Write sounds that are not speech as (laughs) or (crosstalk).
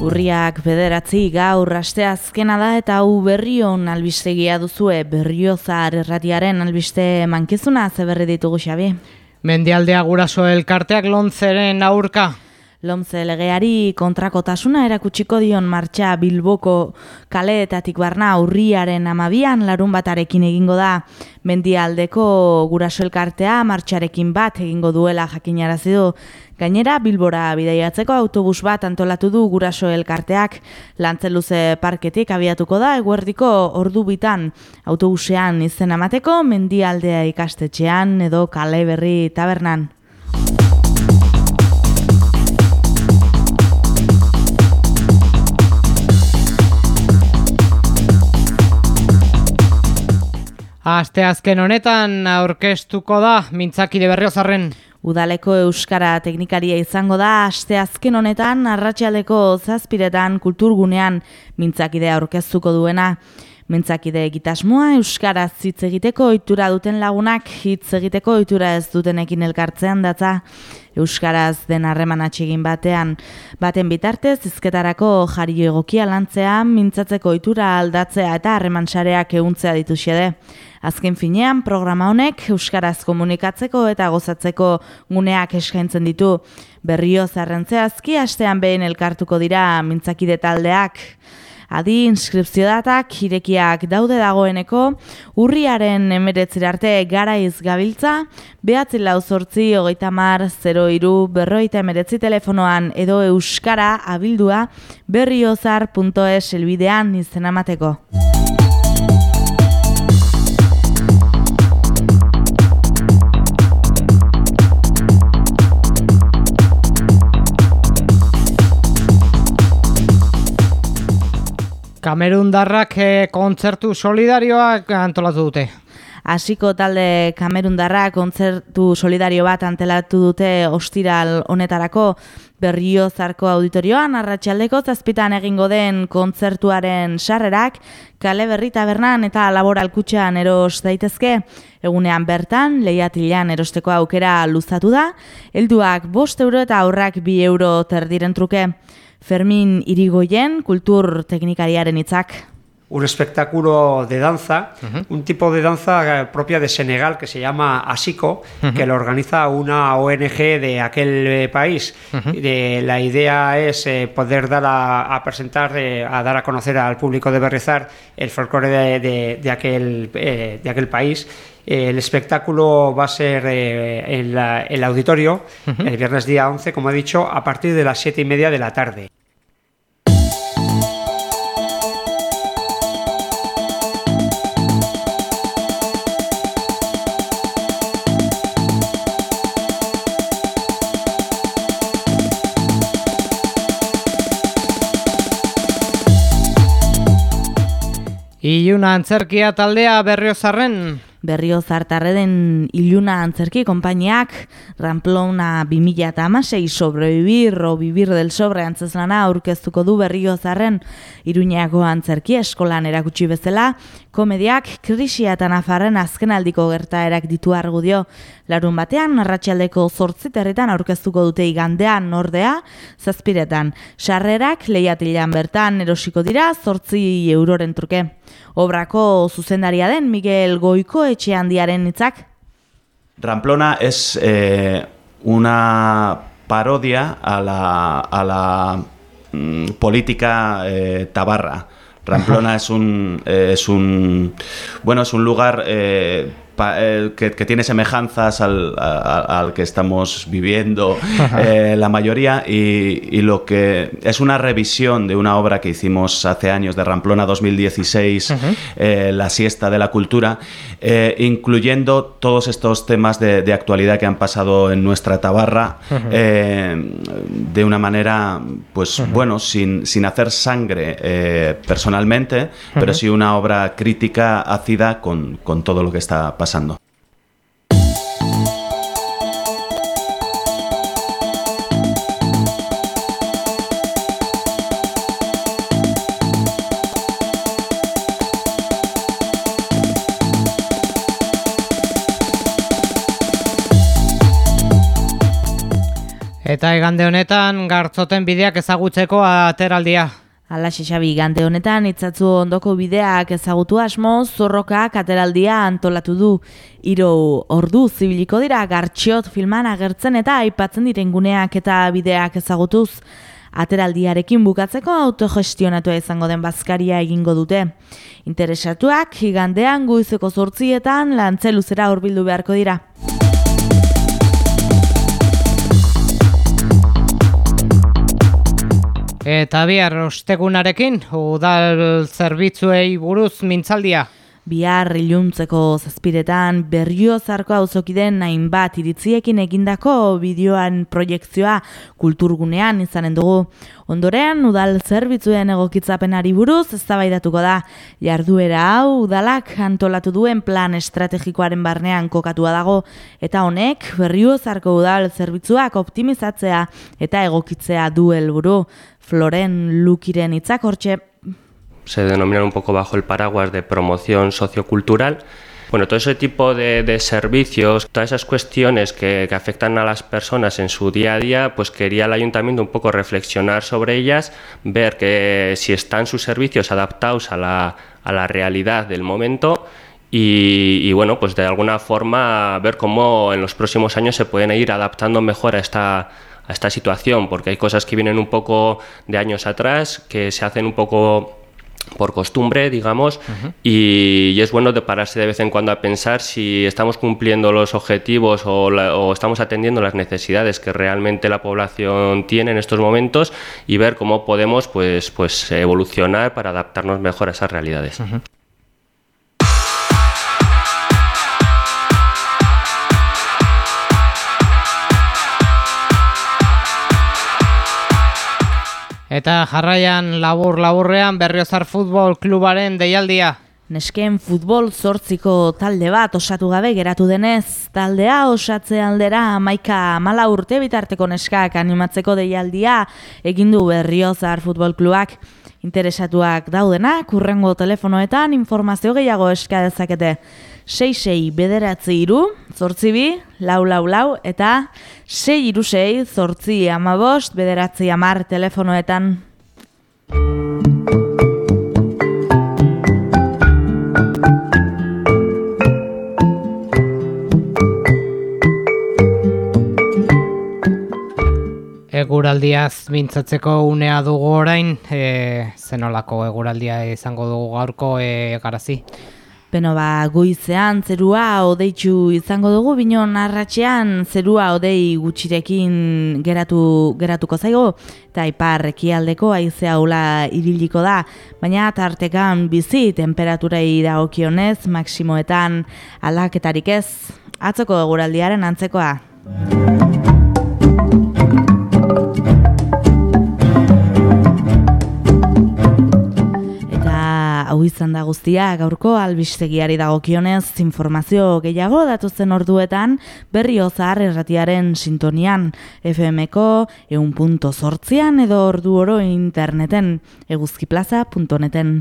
Urriak bederatzi gaur asteazkena da eta hau berrion albistegia duzue berriozar erratiaren albiste mankizuna zeberri ditugu xabi. Mendialdea guraso elkarteak lontzeren aurka. Lomze legeari kontrakotasuna erakutsiko dion martxa Bilboko kaleetatik barna urriaren amabian larun batarekin egingo da. Mendialdeko guraso elkartea martxarekin bat egingo duela jakinarazi du. Gainera, Bilbora bidaiatzeko autobus bat antolatu du guraso elkarteak lantzeluze parketik abiatuko da eguerdiko ordu bitan autobusean izen amateko mendialdea ikastetxean edo kale berri tabernan. Aste azken honetan aurkeztuko da mintzakide berriozarren. Udaleko Euskara teknikaria izango da aste azken honetan arratsaldeko zazpiretan kulturgunean mintzakidea aurkeztuko duena. Mintzakide egitasmoa Euskara hitz egiteko ohitura duten lagunak hitz egiteko ohitura ez dutenekin elkartzean datza. Euskaraz den harreman atxegin batean. Baten bitartez, izketarako jari egokia lantzean, mintzatzeko ohitura aldatzea eta harreman sareak euntzea ditu xede. Azken finean, programa honek Euskaraz komunikatzeko eta gozatzeko guneak eskaintzen ditu. Berrio zarrentzeazki, astean behin elkartuko dira mintzakide taldeak. Adi, inskripzio datak, irekiak daude dagoeneko, urriaren emeretzir arte garaiz gabiltza, behatzi lau zortzi, hogeita mar, 0 iru, berroita emeretzi telefonoan edo euskara abildua berriozar.es elbidean izen Kamerundarrak e, kontzertu solidarioak antolatu dute. Hasiko talde Kamerundarra kontzertu solidario bat antelatu dute ostiral honetarako. Berrio zarko auditorioan arratsaldeko zazpitan egingo den kontzertuaren sarrerak kale berri tabernan eta laboral kutxan eros daitezke. Egunean bertan lehiatilean erosteko aukera luzatu da. Helduak bost euro eta aurrak bi euro terdiren truke Fermin Irigoyen, kultur teknikariaren hitzak. Un espectáculo de danza, uh -huh. un tipo de danza propia de Senegal que se llama uh -huh. que lo organiza una ONG de aquel eh, país. Uh -huh. de, la idea es eh, poder dar a, a presentar, eh, a dar a conocer al público de Berrizar el folclore de, de, de aquel, eh, de aquel país el espectáculo va a ser eh, en la, el auditorio uh -huh. el viernes día 11, como he dicho, a partir de las siete y media de la tarde. Iluna antzerkia taldea berriozarren berrio zartarre den iluna antzerki konpainiak Ramplona 2000 eta amasei sobrevivir o vivir del sobre antzeslana aurkeztuko du berrio zarren iruñako antzerki eskolan erakutsi bezala. Komediak krisia eta nafarren azkenaldiko gertaerak ditu argudio. Larun batean narratxaldeko zortziterretan aurkeztuko dute igandean nordea zazpiretan. Sarrerak lehiatilan bertan erosiko dira zortzi euroren truke obrako zuzendaria den Miguel Goiko etxe handiaren hitzak. Ramplona es eh, una parodia a la, a la mm, política eh, tabarra. Ramplona (laughs) es un, eh, es un bueno es un lugar eh, que, que, tiene semejanzas al, a, al que estamos viviendo (laughs) eh, la mayoría y, y, lo que es una revisión de una obra que hicimos hace años de Ramplona 2016, uh -huh. eh, La siesta de la cultura, incluyendo todos estos temas de, de, actualidad que han pasado en nuestra tabarra uh -huh. de una manera, pues uh -huh. bueno, sin, sin hacer sangre personalmente, pero sí una obra crítica ácida con, con todo lo que está pasando pasando. Eta egande honetan gartzoten bideak ezagutzeko ateraldia. Ala xixabi, gante honetan itzatzu ondoko bideak ezagutu asmo, zorrokak ateraldia antolatu du. Iro ordu zibiliko dira gartxiot filman agertzen eta aipatzen diren guneak eta bideak ezagutuz. Ateraldiarekin bukatzeko autogestionatu izango den bazkaria egingo dute. Interesatuak, gigandean guizeko zortzietan lantzeluzera horbildu beharko dira. Eta bihar ostegunarekin, udal zerbitzuei buruz mintzaldia. Bihar iluntzeko zazpiretan berrio zarko hauzokiden hainbat iritziekin egindako bideoan proiektzioa kulturgunean izanen dugu. Ondorean, udal zerbitzuen egokitzapenari buruz eztabaidatuko da. Jarduera hau udalak antolatu duen plan estrategikoaren barnean kokatua dago. Eta honek, berrio zarko udal zerbitzuak optimizatzea eta egokitzea du helburu. Floren Lukiren hitzak hortxe se denominan un poco bajo el paraguas de promoción sociocultural. Bueno, todo ese tipo de, servicios, todas esas cuestiones que, afectan a las personas en su día a día, pues quería el ayuntamiento un poco reflexionar sobre ellas, ver que si están sus servicios adaptados a la, a la realidad del momento y, bueno, pues de alguna forma ver cómo en los próximos años se pueden ir adaptando mejor a esta, a esta situación, porque hay cosas que vienen un poco de años atrás, que se hacen un poco por costumbre, digamos, y, es bueno de pararse de vez en cuando a pensar si estamos cumpliendo los objetivos o, estamos atendiendo las necesidades que realmente la población tiene en estos momentos y ver cómo podemos pues, pues evolucionar para adaptarnos mejor a esas realidades. Eta jarraian labur-laburrean berriozar futbol klubaren deialdia. Nesken futbol zortziko talde bat osatu gabe geratu denez, taldea osatze aldera amaika mala urte bitarteko neskak animatzeko deialdia egindu berriozar futbol klubak. Interesatuak daudenak, urrengo telefonoetan informazio gehiago eska dezakete. 66 bederatzi iru, zortzi lau lau lau, eta 6 iru 6, zortzi amabost, bederatzi amar telefonoetan. Eguraldiaz mintzatzeko unea dugu orain, e, zenolako eguraldia izango dugu gaurko e, garazi? Beno ba, goizean zerua odeitzu izango dugu, binon arratxean zerua odei gutxirekin geratu, geratuko zaigo, eta ipar ekialdeko aizea hula iriliko da, baina tartekan bizi temperaturai da okionez, maksimoetan aldaketarik ez, atzoko eguraldiaren antzekoa. Hau izan da guztia gaurko albistegiari dagokionez informazio gehiago datuzen orduetan berriozar erratiaren sintonian FMko eun punto sortzian edo ordu oro interneten eguzkiplaza.neten.